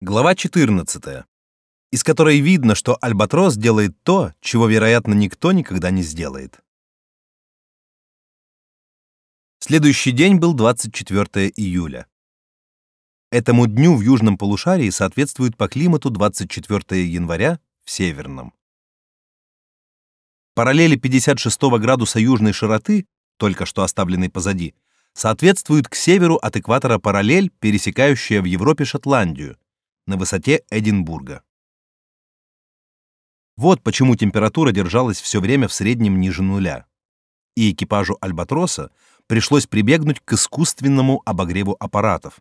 Глава 14, из которой видно, что Альбатрос делает то, чего, вероятно, никто никогда не сделает. Следующий день был 24 июля. Этому дню в южном полушарии соответствует по климату 24 января в северном. Параллели 56 градуса южной широты, только что оставленной позади, соответствуют к северу от экватора параллель, пересекающая в Европе Шотландию, на высоте Эдинбурга. Вот почему температура держалась все время в среднем ниже нуля. И экипажу Альбатроса пришлось прибегнуть к искусственному обогреву аппаратов,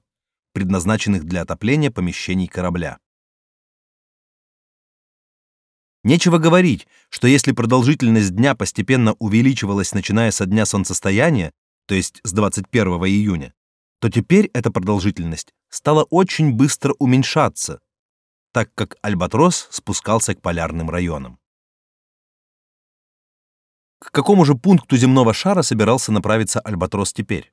предназначенных для отопления помещений корабля. Нечего говорить, что если продолжительность дня постепенно увеличивалась начиная со дня солнцестояния, то есть с 21 июня, то теперь эта продолжительность стала очень быстро уменьшаться, так как Альбатрос спускался к полярным районам. К какому же пункту земного шара собирался направиться Альбатрос теперь?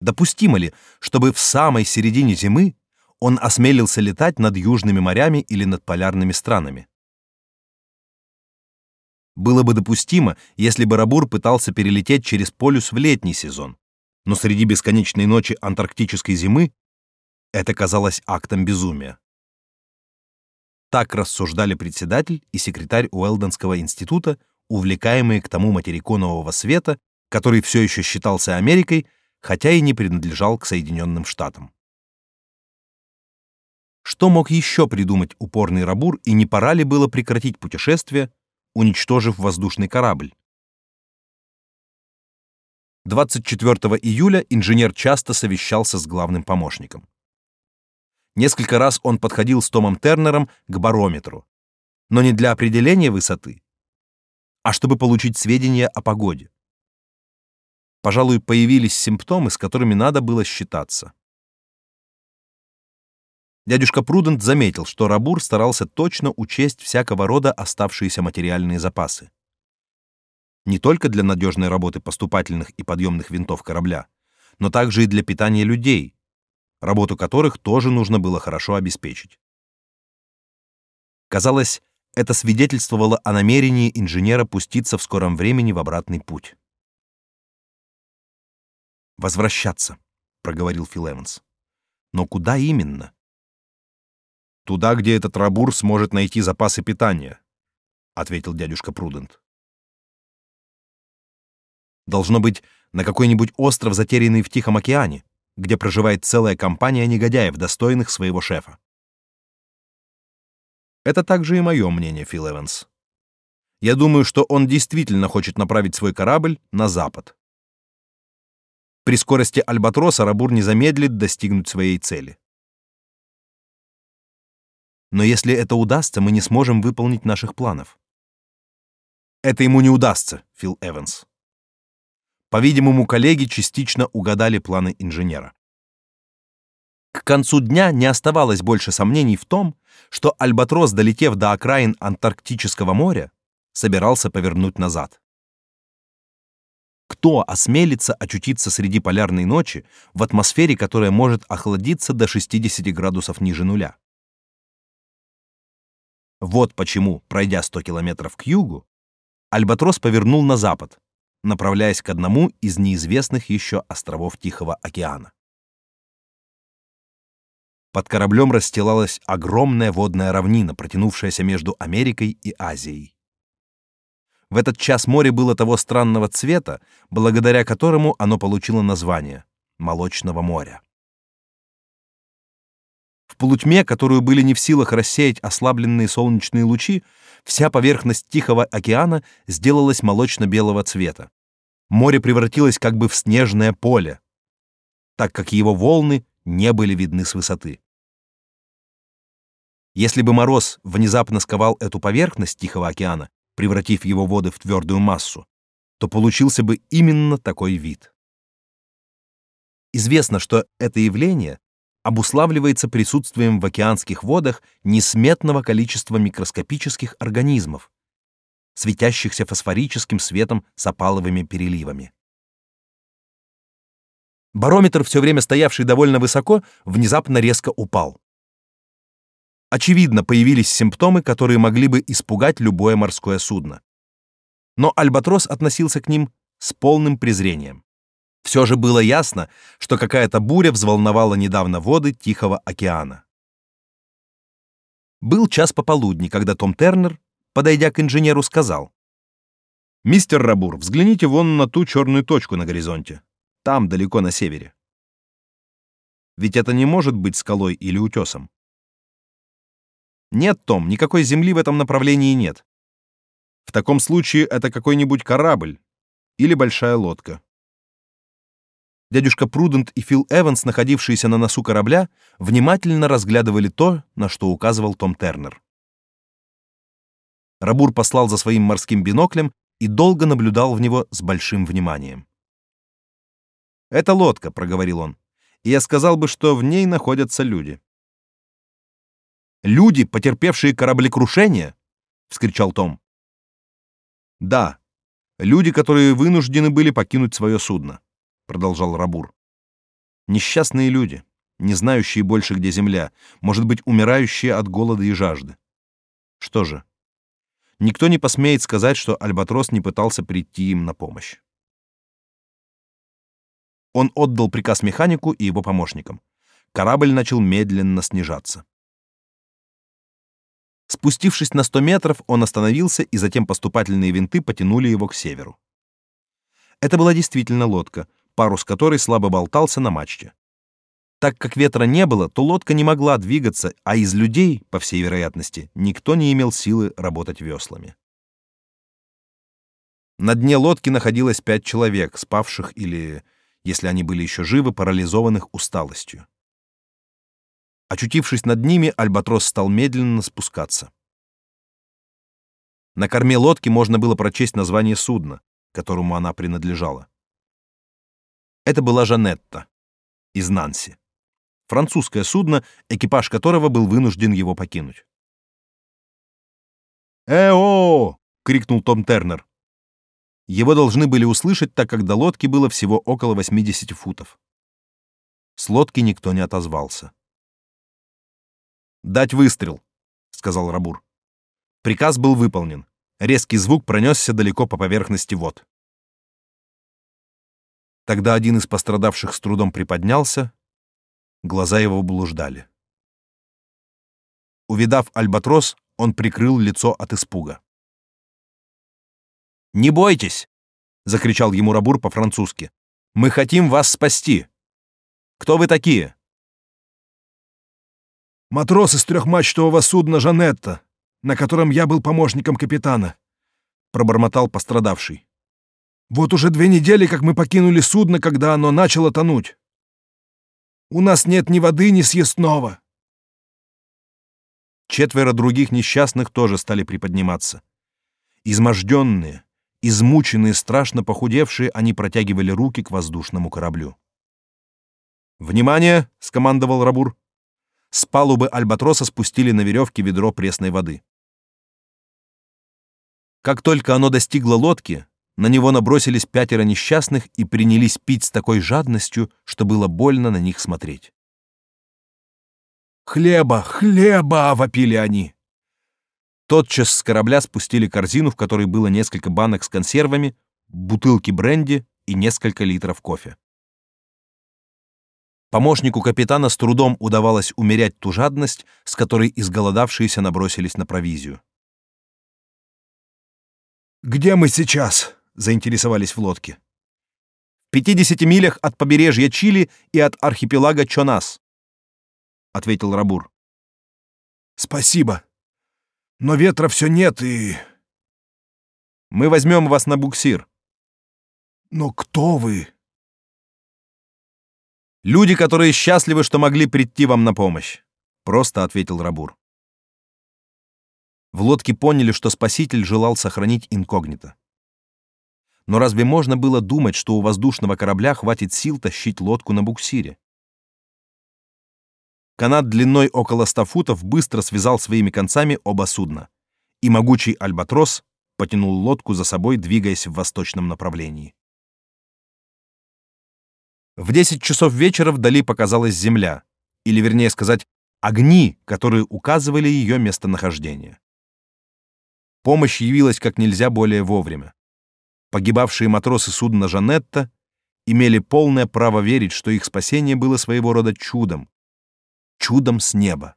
Допустимо ли, чтобы в самой середине зимы он осмелился летать над южными морями или над полярными странами? Было бы допустимо, если бы Рабур пытался перелететь через полюс в летний сезон но среди бесконечной ночи антарктической зимы это казалось актом безумия. Так рассуждали председатель и секретарь Уэлденского института, увлекаемые к тому материку нового света, который все еще считался Америкой, хотя и не принадлежал к Соединенным Штатам. Что мог еще придумать упорный Рабур, и не пора ли было прекратить путешествие, уничтожив воздушный корабль? 24 июля инженер часто совещался с главным помощником. Несколько раз он подходил с Томом Тернером к барометру, но не для определения высоты, а чтобы получить сведения о погоде. Пожалуй, появились симптомы, с которыми надо было считаться. Дядюшка Прудент заметил, что Рабур старался точно учесть всякого рода оставшиеся материальные запасы не только для надежной работы поступательных и подъемных винтов корабля, но также и для питания людей, работу которых тоже нужно было хорошо обеспечить. Казалось, это свидетельствовало о намерении инженера пуститься в скором времени в обратный путь. «Возвращаться», — проговорил Фил Эванс. «Но куда именно?» «Туда, где этот рабур сможет найти запасы питания», — ответил дядюшка Прудент. Должно быть, на какой-нибудь остров, затерянный в Тихом океане, где проживает целая компания негодяев, достойных своего шефа. Это также и мое мнение, Фил Эванс. Я думаю, что он действительно хочет направить свой корабль на запад. При скорости Альбатроса Рабур не замедлит достигнуть своей цели. Но если это удастся, мы не сможем выполнить наших планов. Это ему не удастся, Фил Эванс. По-видимому, коллеги частично угадали планы инженера. К концу дня не оставалось больше сомнений в том, что Альбатрос, долетев до окраин Антарктического моря, собирался повернуть назад. Кто осмелится очутиться среди полярной ночи в атмосфере, которая может охладиться до 60 градусов ниже нуля? Вот почему, пройдя 100 километров к югу, Альбатрос повернул на запад, направляясь к одному из неизвестных еще островов Тихого океана. Под кораблем расстилалась огромная водная равнина, протянувшаяся между Америкой и Азией. В этот час море было того странного цвета, благодаря которому оно получило название Молочного моря. В полутьме, которую были не в силах рассеять ослабленные солнечные лучи, вся поверхность Тихого океана сделалась молочно-белого цвета, море превратилось как бы в снежное поле, так как его волны не были видны с высоты. Если бы мороз внезапно сковал эту поверхность Тихого океана, превратив его воды в твердую массу, то получился бы именно такой вид. Известно, что это явление обуславливается присутствием в океанских водах несметного количества микроскопических организмов, светящихся фосфорическим светом с опаловыми переливами. Барометр, все время стоявший довольно высоко, внезапно резко упал. Очевидно, появились симптомы, которые могли бы испугать любое морское судно. Но Альбатрос относился к ним с полным презрением. Все же было ясно, что какая-то буря взволновала недавно воды Тихого океана. Был час пополудни, когда Том Тернер, подойдя к инженеру, сказал: "Мистер Рабур, взгляните вон на ту черную точку на горизонте. Там, далеко на севере. Ведь это не может быть скалой или утесом. Нет, Том, никакой земли в этом направлении нет. В таком случае это какой-нибудь корабль или большая лодка. Дядюшка Прудент и Фил Эванс, находившиеся на носу корабля, внимательно разглядывали то, на что указывал Том Тернер. Рабур послал за своим морским биноклем и долго наблюдал в него с большим вниманием. «Это лодка», — проговорил он, — «и я сказал бы, что в ней находятся люди». «Люди, потерпевшие кораблекрушение?» — вскричал Том. «Да, люди, которые вынуждены были покинуть свое судно продолжал Рабур. Несчастные люди, не знающие больше, где земля, может быть, умирающие от голода и жажды. Что же? Никто не посмеет сказать, что Альбатрос не пытался прийти им на помощь. Он отдал приказ механику и его помощникам. Корабль начал медленно снижаться. Спустившись на 100 метров, он остановился, и затем поступательные винты потянули его к северу. Это была действительно лодка, парус которой слабо болтался на мачте. Так как ветра не было, то лодка не могла двигаться, а из людей, по всей вероятности, никто не имел силы работать веслами. На дне лодки находилось пять человек, спавших или, если они были еще живы, парализованных усталостью. Очутившись над ними, альбатрос стал медленно спускаться. На корме лодки можно было прочесть название судна, которому она принадлежала. Это была Жанетта из Нанси. Французское судно, экипаж которого был вынужден его покинуть. «Э-о!» — крикнул Том Тернер. Его должны были услышать, так как до лодки было всего около 80 футов. С лодки никто не отозвался. «Дать выстрел», — сказал Рабур. Приказ был выполнен. Резкий звук пронесся далеко по поверхности вод. Тогда один из пострадавших с трудом приподнялся, глаза его блуждали. Увидав альбатрос, он прикрыл лицо от испуга. «Не бойтесь!» — закричал ему Рабур по-французски. «Мы хотим вас спасти! Кто вы такие?» «Матрос из трехмачтового судна «Жанетта», на котором я был помощником капитана», — пробормотал пострадавший. Вот уже две недели, как мы покинули судно, когда оно начало тонуть. У нас нет ни воды, ни съестного. Четверо других несчастных тоже стали приподниматься. Изможденные, измученные, страшно похудевшие, они протягивали руки к воздушному кораблю. «Внимание!» — скомандовал Рабур. С палубы Альбатроса спустили на веревке ведро пресной воды. Как только оно достигло лодки, на него набросились пятеро несчастных и принялись пить с такой жадностью, что было больно на них смотреть. «Хлеба! Хлеба!» — вопили они. Тотчас с корабля спустили корзину, в которой было несколько банок с консервами, бутылки бренди и несколько литров кофе. Помощнику капитана с трудом удавалось умерять ту жадность, с которой изголодавшиеся набросились на провизию. «Где мы сейчас?» Заинтересовались в лодке. В 50 милях от побережья Чили и от архипелага Чонас, ответил Рабур. Спасибо. Но ветра все нет и мы возьмем вас на буксир. Но кто вы? Люди, которые счастливы, что могли прийти вам на помощь, просто ответил Рабур. В лодке поняли, что спаситель желал сохранить инкогнито. Но разве можно было думать, что у воздушного корабля хватит сил тащить лодку на буксире? Канат длиной около ста футов быстро связал своими концами оба судна, и могучий альбатрос потянул лодку за собой, двигаясь в восточном направлении. В 10 часов вечера вдали показалась земля, или вернее сказать, огни, которые указывали ее местонахождение. Помощь явилась как нельзя более вовремя. Погибавшие матросы судна Жанетта имели полное право верить, что их спасение было своего рода чудом, чудом с неба.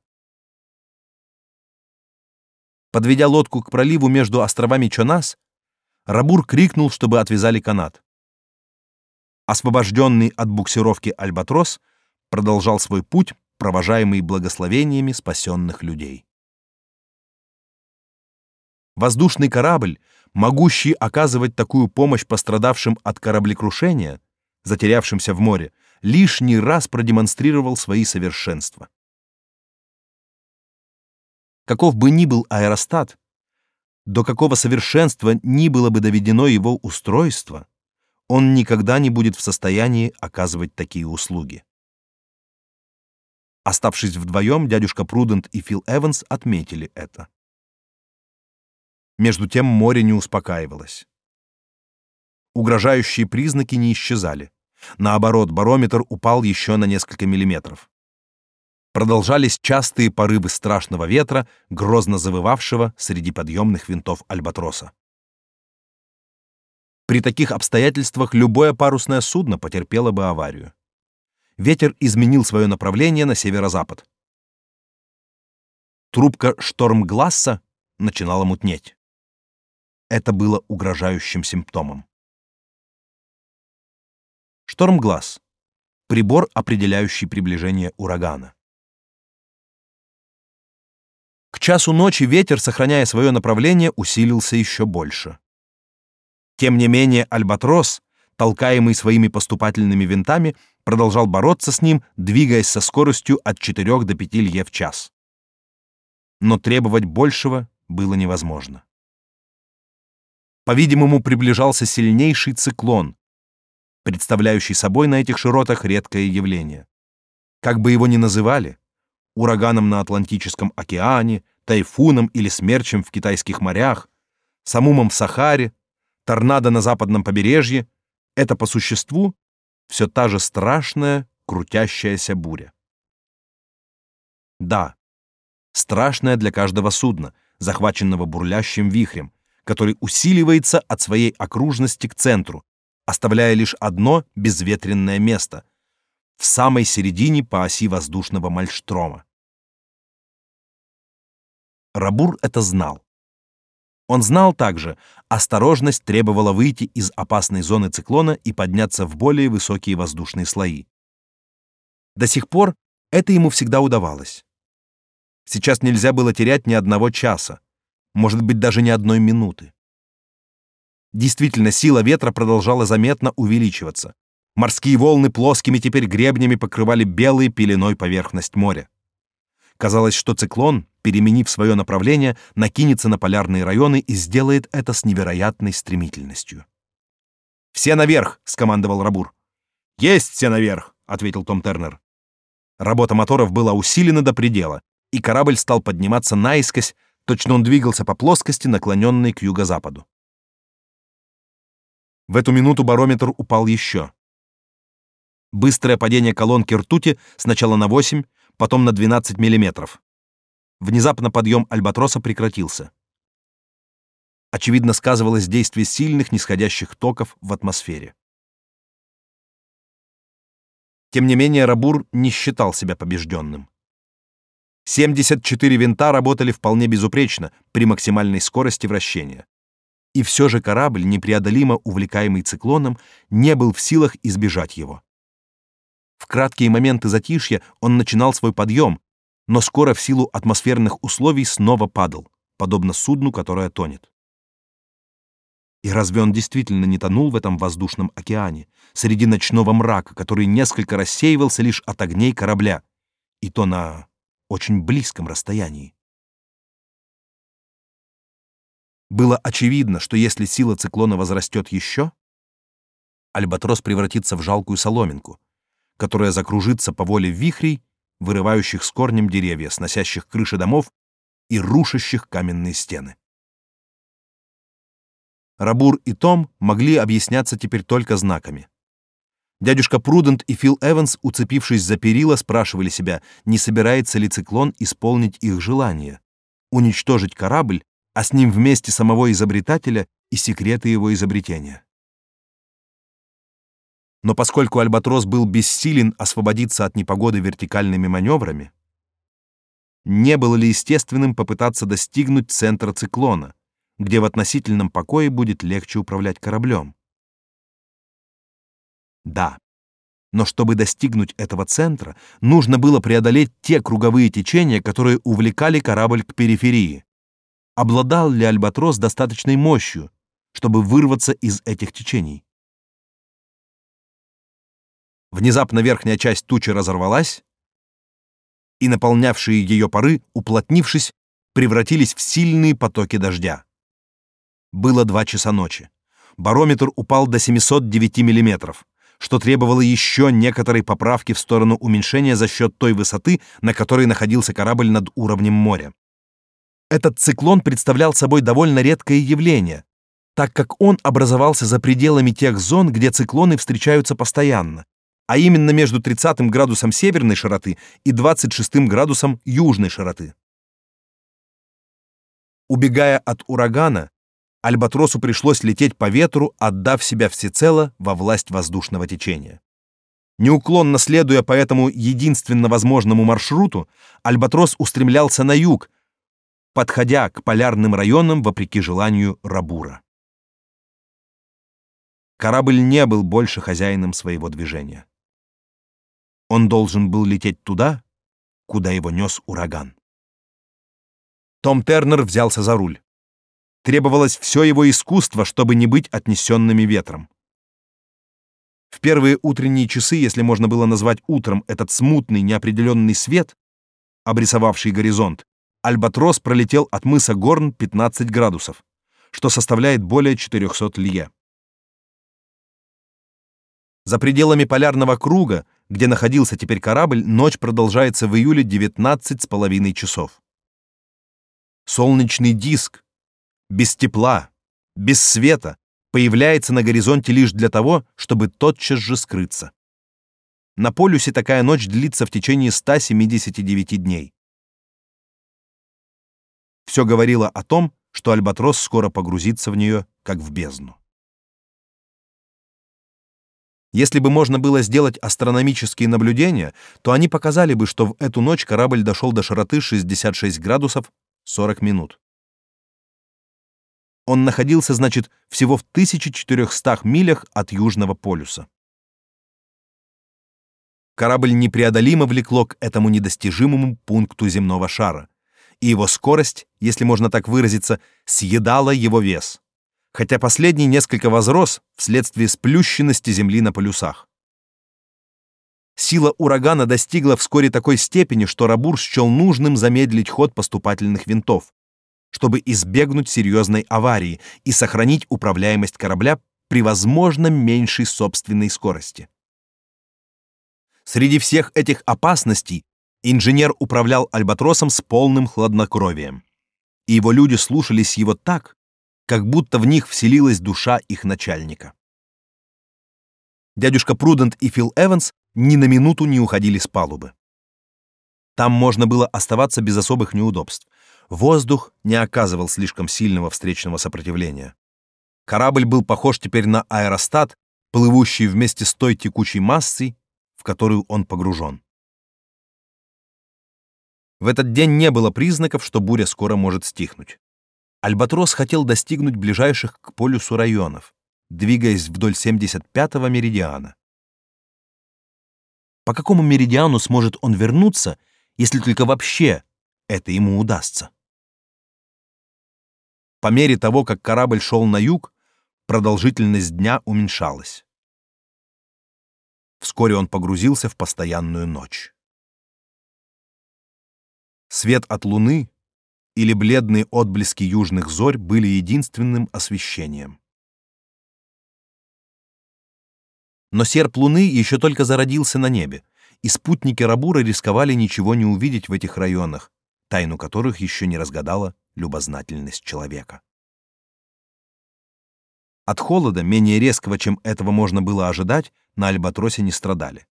Подведя лодку к проливу между островами Чонас, Рабур крикнул, чтобы отвязали канат. Освобожденный от буксировки Альбатрос продолжал свой путь, провожаемый благословениями спасенных людей. Воздушный корабль, могущий оказывать такую помощь пострадавшим от кораблекрушения, затерявшимся в море, лишний раз продемонстрировал свои совершенства. Каков бы ни был аэростат, до какого совершенства ни было бы доведено его устройство, он никогда не будет в состоянии оказывать такие услуги. Оставшись вдвоем, дядюшка Прудент и Фил Эванс отметили это. Между тем море не успокаивалось. Угрожающие признаки не исчезали. Наоборот, барометр упал еще на несколько миллиметров продолжались частые порывы страшного ветра, грозно завывавшего среди подъемных винтов альбатроса. При таких обстоятельствах любое парусное судно потерпело бы аварию. Ветер изменил свое направление на северо-запад. Трубка штормгласса начинала мутнеть. Это было угрожающим симптомом. Штормгласс — прибор, определяющий приближение урагана. К часу ночи ветер, сохраняя свое направление, усилился еще больше. Тем не менее, альбатрос, толкаемый своими поступательными винтами, продолжал бороться с ним, двигаясь со скоростью от 4 до 5 лье в час. Но требовать большего было невозможно. По-видимому, приближался сильнейший циклон, представляющий собой на этих широтах редкое явление. Как бы его ни называли, ураганом на Атлантическом океане, тайфуном или смерчем в китайских морях, самумом в Сахаре, торнадо на западном побережье — это по существу все та же страшная, крутящаяся буря. Да, страшная для каждого судна, захваченного бурлящим вихрем, который усиливается от своей окружности к центру, оставляя лишь одно безветренное место в самой середине по оси воздушного мальштрома. Рабур это знал. Он знал также, осторожность требовала выйти из опасной зоны циклона и подняться в более высокие воздушные слои. До сих пор это ему всегда удавалось. Сейчас нельзя было терять ни одного часа, может быть, даже ни одной минуты. Действительно, сила ветра продолжала заметно увеличиваться. Морские волны плоскими теперь гребнями покрывали белой пеленой поверхность моря. Казалось, что циклон, переменив свое направление, накинется на полярные районы и сделает это с невероятной стремительностью. «Все наверх!» — скомандовал Рабур. «Есть все наверх!» — ответил Том Тернер. Работа моторов была усилена до предела, и корабль стал подниматься наискось, точно он двигался по плоскости, наклоненной к юго-западу. В эту минуту барометр упал еще. Быстрое падение колонки ртути сначала на 8, потом на 12 миллиметров. Внезапно подъем альбатроса прекратился. Очевидно, сказывалось действие сильных нисходящих токов в атмосфере. Тем не менее, Рабур не считал себя побежденным. 74 винта работали вполне безупречно при максимальной скорости вращения. И все же корабль, непреодолимо увлекаемый циклоном, не был в силах избежать его. В краткие моменты затишья он начинал свой подъем, но скоро в силу атмосферных условий снова падал, подобно судну, которое тонет. И разве он действительно не тонул в этом воздушном океане, среди ночного мрака, который несколько рассеивался лишь от огней корабля, и то на очень близком расстоянии? Было очевидно, что если сила циклона возрастет еще, Альбатрос превратится в жалкую соломинку, которая закружится по воле вихрей, вырывающих с корнем деревья, сносящих крыши домов и рушащих каменные стены. Рабур и Том могли объясняться теперь только знаками. Дядюшка Прудент и Фил Эванс, уцепившись за перила, спрашивали себя, не собирается ли циклон исполнить их желание уничтожить корабль, а с ним вместе самого изобретателя и секреты его изобретения. Но поскольку Альбатрос был бессилен освободиться от непогоды вертикальными маневрами, не было ли естественным попытаться достигнуть центра циклона, где в относительном покое будет легче управлять кораблем? Да. Но чтобы достигнуть этого центра, нужно было преодолеть те круговые течения, которые увлекали корабль к периферии. Обладал ли Альбатрос достаточной мощью, чтобы вырваться из этих течений? Внезапно верхняя часть тучи разорвалась, и наполнявшие ее пары, уплотнившись, превратились в сильные потоки дождя. Было два часа ночи. Барометр упал до 709 миллиметров что требовало еще некоторой поправки в сторону уменьшения за счет той высоты, на которой находился корабль над уровнем моря. Этот циклон представлял собой довольно редкое явление, так как он образовался за пределами тех зон, где циклоны встречаются постоянно, а именно между 30 градусом северной широты и 26 градусом южной широты. Убегая от урагана, Альбатросу пришлось лететь по ветру, отдав себя всецело во власть воздушного течения. Неуклонно следуя по этому единственно возможному маршруту, Альбатрос устремлялся на юг, подходя к полярным районам вопреки желанию Рабура. Корабль не был больше хозяином своего движения. Он должен был лететь туда, куда его нес ураган. Том Тернер взялся за руль. Требовалось все его искусство, чтобы не быть отнесенными ветром. В первые утренние часы, если можно было назвать утром этот смутный, неопределенный свет, обрисовавший горизонт, Альбатрос пролетел от мыса Горн 15 градусов, что составляет более 400 лье. За пределами полярного круга, где находился теперь корабль, ночь продолжается в июле 19 с половиной часов. Солнечный диск, без тепла, без света, появляется на горизонте лишь для того, чтобы тотчас же скрыться. На полюсе такая ночь длится в течение 179 дней. Все говорило о том, что альбатрос скоро погрузится в нее, как в бездну. Если бы можно было сделать астрономические наблюдения, то они показали бы, что в эту ночь корабль дошел до широты 66 градусов 40 минут. Он находился, значит, всего в 1400 милях от Южного полюса. Корабль непреодолимо влекло к этому недостижимому пункту земного шара, и его скорость, если можно так выразиться, съедала его вес, хотя последний несколько возрос вследствие сплющенности Земли на полюсах. Сила урагана достигла вскоре такой степени, что Рабур счел нужным замедлить ход поступательных винтов, чтобы избегнуть серьезной аварии и сохранить управляемость корабля при возможно меньшей собственной скорости. Среди всех этих опасностей инженер управлял альбатросом с полным хладнокровием, и его люди слушались его так, как будто в них вселилась душа их начальника. Дядюшка Прудент и Фил Эванс ни на минуту не уходили с палубы. Там можно было оставаться без особых неудобств. Воздух не оказывал слишком сильного встречного сопротивления. Корабль был похож теперь на аэростат, плывущий вместе с той текучей массой, в которую он погружен. В этот день не было признаков, что буря скоро может стихнуть. Альбатрос хотел достигнуть ближайших к полюсу районов, двигаясь вдоль 75-го меридиана. По какому меридиану сможет он вернуться, если только вообще это ему удастся? По мере того, как корабль шел на юг, продолжительность дня уменьшалась. Вскоре он погрузился в постоянную ночь. Свет от луны или бледные отблески южных зорь были единственным освещением. Но серп луны еще только зародился на небе, и спутники Рабура рисковали ничего не увидеть в этих районах, тайну которых еще не разгадала любознательность человека. От холода, менее резкого, чем этого можно было ожидать, на Альбатросе не страдали.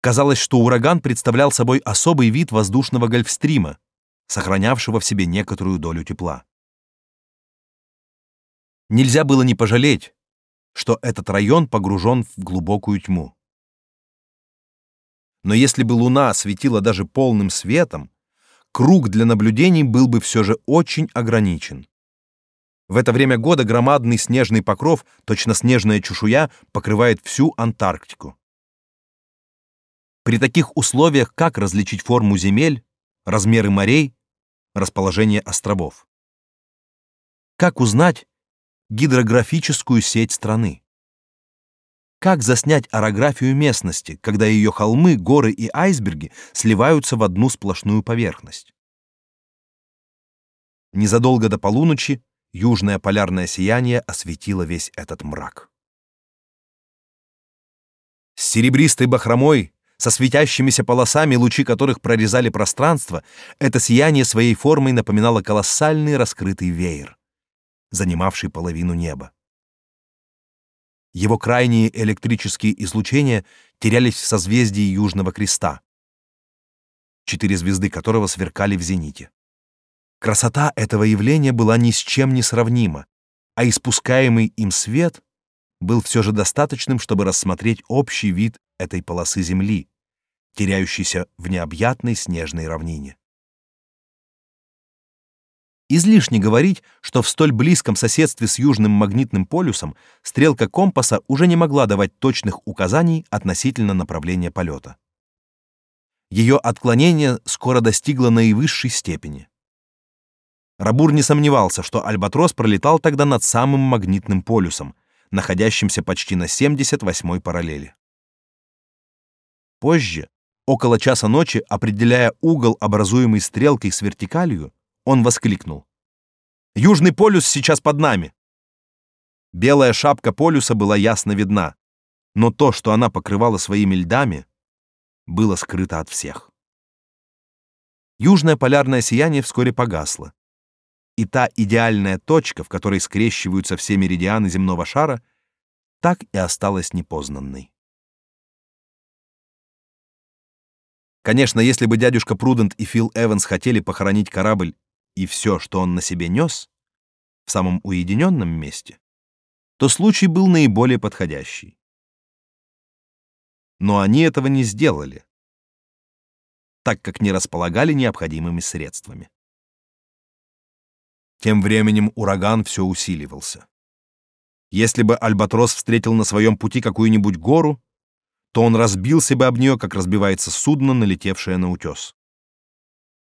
Казалось, что ураган представлял собой особый вид воздушного гольфстрима, сохранявшего в себе некоторую долю тепла. Нельзя было не пожалеть, что этот район погружен в глубокую тьму. Но если бы луна светила даже полным светом, круг для наблюдений был бы все же очень ограничен. В это время года громадный снежный покров, точно снежная чешуя, покрывает всю Антарктику. При таких условиях как различить форму земель, размеры морей, расположение островов? Как узнать гидрографическую сеть страны? Как заснять орографию местности, когда ее холмы, горы и айсберги сливаются в одну сплошную поверхность? Незадолго до полуночи южное полярное сияние осветило весь этот мрак. С серебристой бахромой, со светящимися полосами, лучи которых прорезали пространство, это сияние своей формой напоминало колоссальный раскрытый веер, занимавший половину неба. Его крайние электрические излучения терялись в созвездии Южного Креста, четыре звезды которого сверкали в зените. Красота этого явления была ни с чем не сравнима, а испускаемый им свет был все же достаточным, чтобы рассмотреть общий вид этой полосы земли, теряющейся в необъятной снежной равнине. Излишне говорить, что в столь близком соседстве с южным магнитным полюсом стрелка компаса уже не могла давать точных указаний относительно направления полета. Ее отклонение скоро достигло наивысшей степени. Рабур не сомневался, что Альбатрос пролетал тогда над самым магнитным полюсом, находящимся почти на 78-й параллели. Позже, около часа ночи, определяя угол, образуемый стрелкой с вертикалью, он воскликнул. «Южный полюс сейчас под нами!» Белая шапка полюса была ясно видна, но то, что она покрывала своими льдами, было скрыто от всех. Южное полярное сияние вскоре погасло, и та идеальная точка, в которой скрещиваются все меридианы земного шара, так и осталась непознанной. Конечно, если бы дядюшка Прудент и Фил Эванс хотели похоронить корабль и все, что он на себе нес, в самом уединенном месте, то случай был наиболее подходящий. Но они этого не сделали, так как не располагали необходимыми средствами. Тем временем ураган все усиливался. Если бы Альбатрос встретил на своем пути какую-нибудь гору, то он разбился бы об нее, как разбивается судно, налетевшее на утес.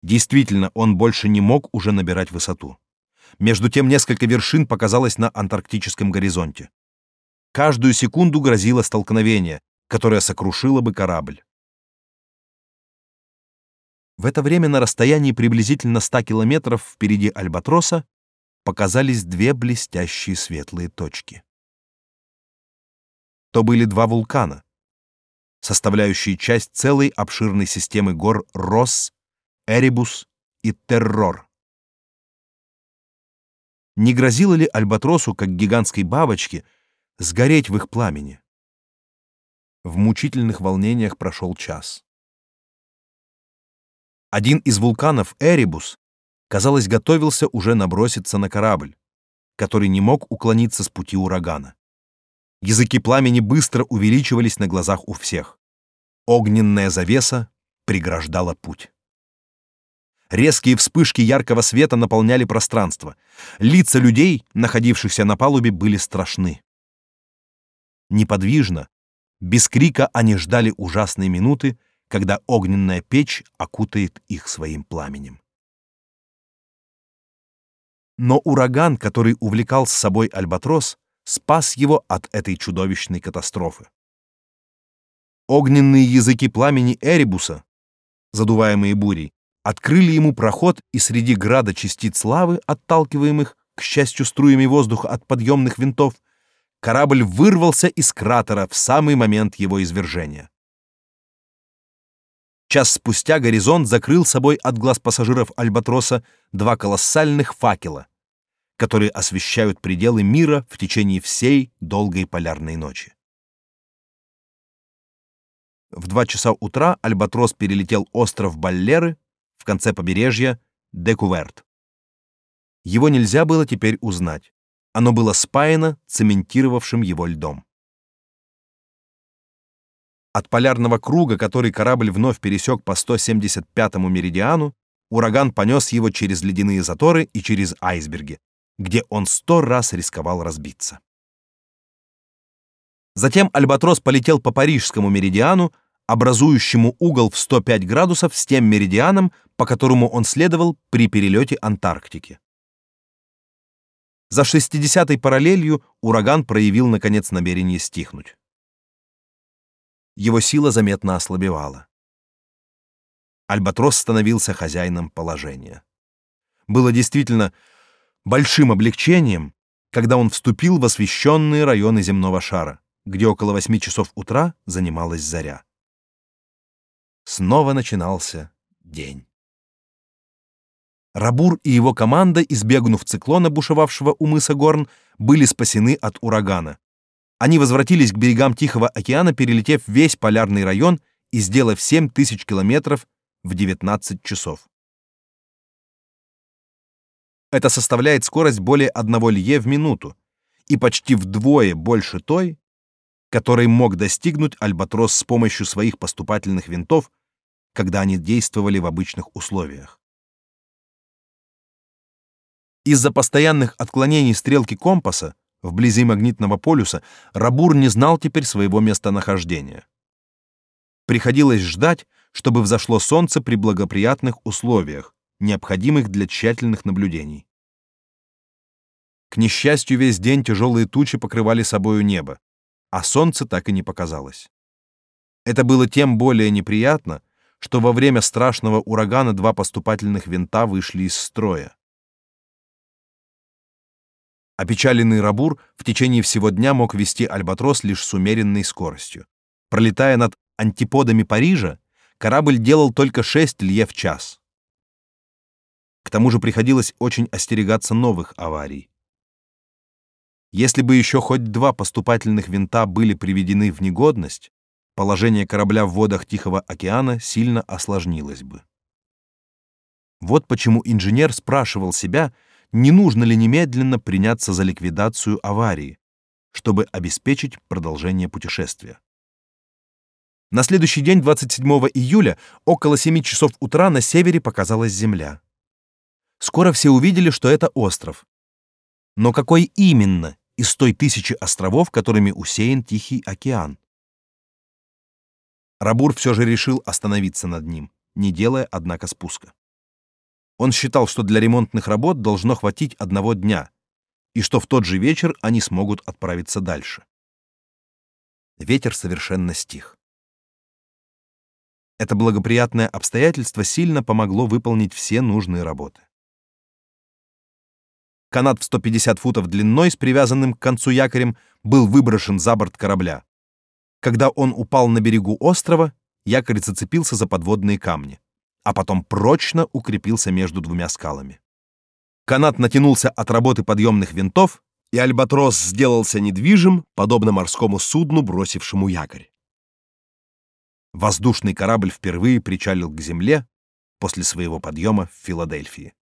Действительно, он больше не мог уже набирать высоту. Между тем несколько вершин показалось на антарктическом горизонте. Каждую секунду грозило столкновение, которое сокрушило бы корабль. В это время на расстоянии приблизительно 100 километров впереди Альбатроса показались две блестящие светлые точки. То были два вулкана, составляющие часть целой обширной системы гор Росс Эребус и Террор. Не грозило ли Альбатросу, как гигантской бабочке, сгореть в их пламени? В мучительных волнениях прошел час. Один из вулканов Эребус, казалось, готовился уже наброситься на корабль, который не мог уклониться с пути урагана. Языки пламени быстро увеличивались на глазах у всех. Огненная завеса преграждала путь. Резкие вспышки яркого света наполняли пространство. Лица людей, находившихся на палубе, были страшны. Неподвижно, без крика они ждали ужасной минуты, когда огненная печь окутает их своим пламенем. Но ураган, который увлекал с собой альбатрос, спас его от этой чудовищной катастрофы. Огненные языки пламени Эребуса, задуваемые бурей, открыли ему проход, и среди града частиц лавы, отталкиваемых, к счастью, струями воздуха от подъемных винтов, корабль вырвался из кратера в самый момент его извержения. Час спустя горизонт закрыл собой от глаз пассажиров Альбатроса два колоссальных факела, которые освещают пределы мира в течение всей долгой полярной ночи. в 2 часа утра Альбатрос перелетел остров Баллеры в конце побережья Декуверт. Его нельзя было теперь узнать. Оно было спаяно цементировавшим его льдом. От полярного круга, который корабль вновь пересек по 175-му меридиану, ураган понес его через ледяные заторы и через айсберги, где он сто раз рисковал разбиться. Затем Альбатрос полетел по парижскому меридиану, образующему угол в 105 градусов с тем меридианом, по которому он следовал при перелете Антарктики. За 60-й параллелью ураган проявил наконец намерение стихнуть. Его сила заметно ослабевала. Альбатрос становился хозяином положения. Было действительно большим облегчением, когда он вступил в освещенные районы земного шара, где около восьми часов утра занималась заря. Снова начинался день. Рабур и его команда, избегнув циклона, бушевавшего у мыса Горн, были спасены от урагана. Они возвратились к берегам Тихого океана, перелетев весь полярный район и сделав 7 тысяч километров в 19 часов. Это составляет скорость более одного лье в минуту и почти вдвое больше той, которой мог достигнуть Альбатрос с помощью своих поступательных винтов, когда они действовали в обычных условиях. Из-за постоянных отклонений стрелки компаса вблизи магнитного полюса Рабур не знал теперь своего местонахождения. Приходилось ждать, чтобы взошло солнце при благоприятных условиях, необходимых для тщательных наблюдений. К несчастью, весь день тяжелые тучи покрывали собою небо, а солнце так и не показалось. Это было тем более неприятно, что во время страшного урагана два поступательных винта вышли из строя. Опечаленный Рабур в течение всего дня мог вести Альбатрос лишь с умеренной скоростью. Пролетая над антиподами Парижа, корабль делал только 6 лье в час. К тому же приходилось очень остерегаться новых аварий. Если бы еще хоть два поступательных винта были приведены в негодность, положение корабля в водах Тихого океана сильно осложнилось бы. Вот почему инженер спрашивал себя, не нужно ли немедленно приняться за ликвидацию аварии, чтобы обеспечить продолжение путешествия. На следующий день, 27 июля, около 7 часов утра на севере показалась земля. Скоро все увидели, что это остров. Но какой именно из той тысячи островов, которыми усеян Тихий океан? Рабур все же решил остановиться над ним, не делая, однако, спуска. Он считал, что для ремонтных работ должно хватить одного дня, и что в тот же вечер они смогут отправиться дальше. Ветер совершенно стих. Это благоприятное обстоятельство сильно помогло выполнить все нужные работы. Канат в 150 футов длиной с привязанным к концу якорем был выброшен за борт корабля. Когда он упал на берегу острова, якорь зацепился за подводные камни а потом прочно укрепился между двумя скалами. Канат натянулся от работы подъемных винтов, и альбатрос сделался недвижим, подобно морскому судну, бросившему якорь. Воздушный корабль впервые причалил к земле после своего подъема в Филадельфии.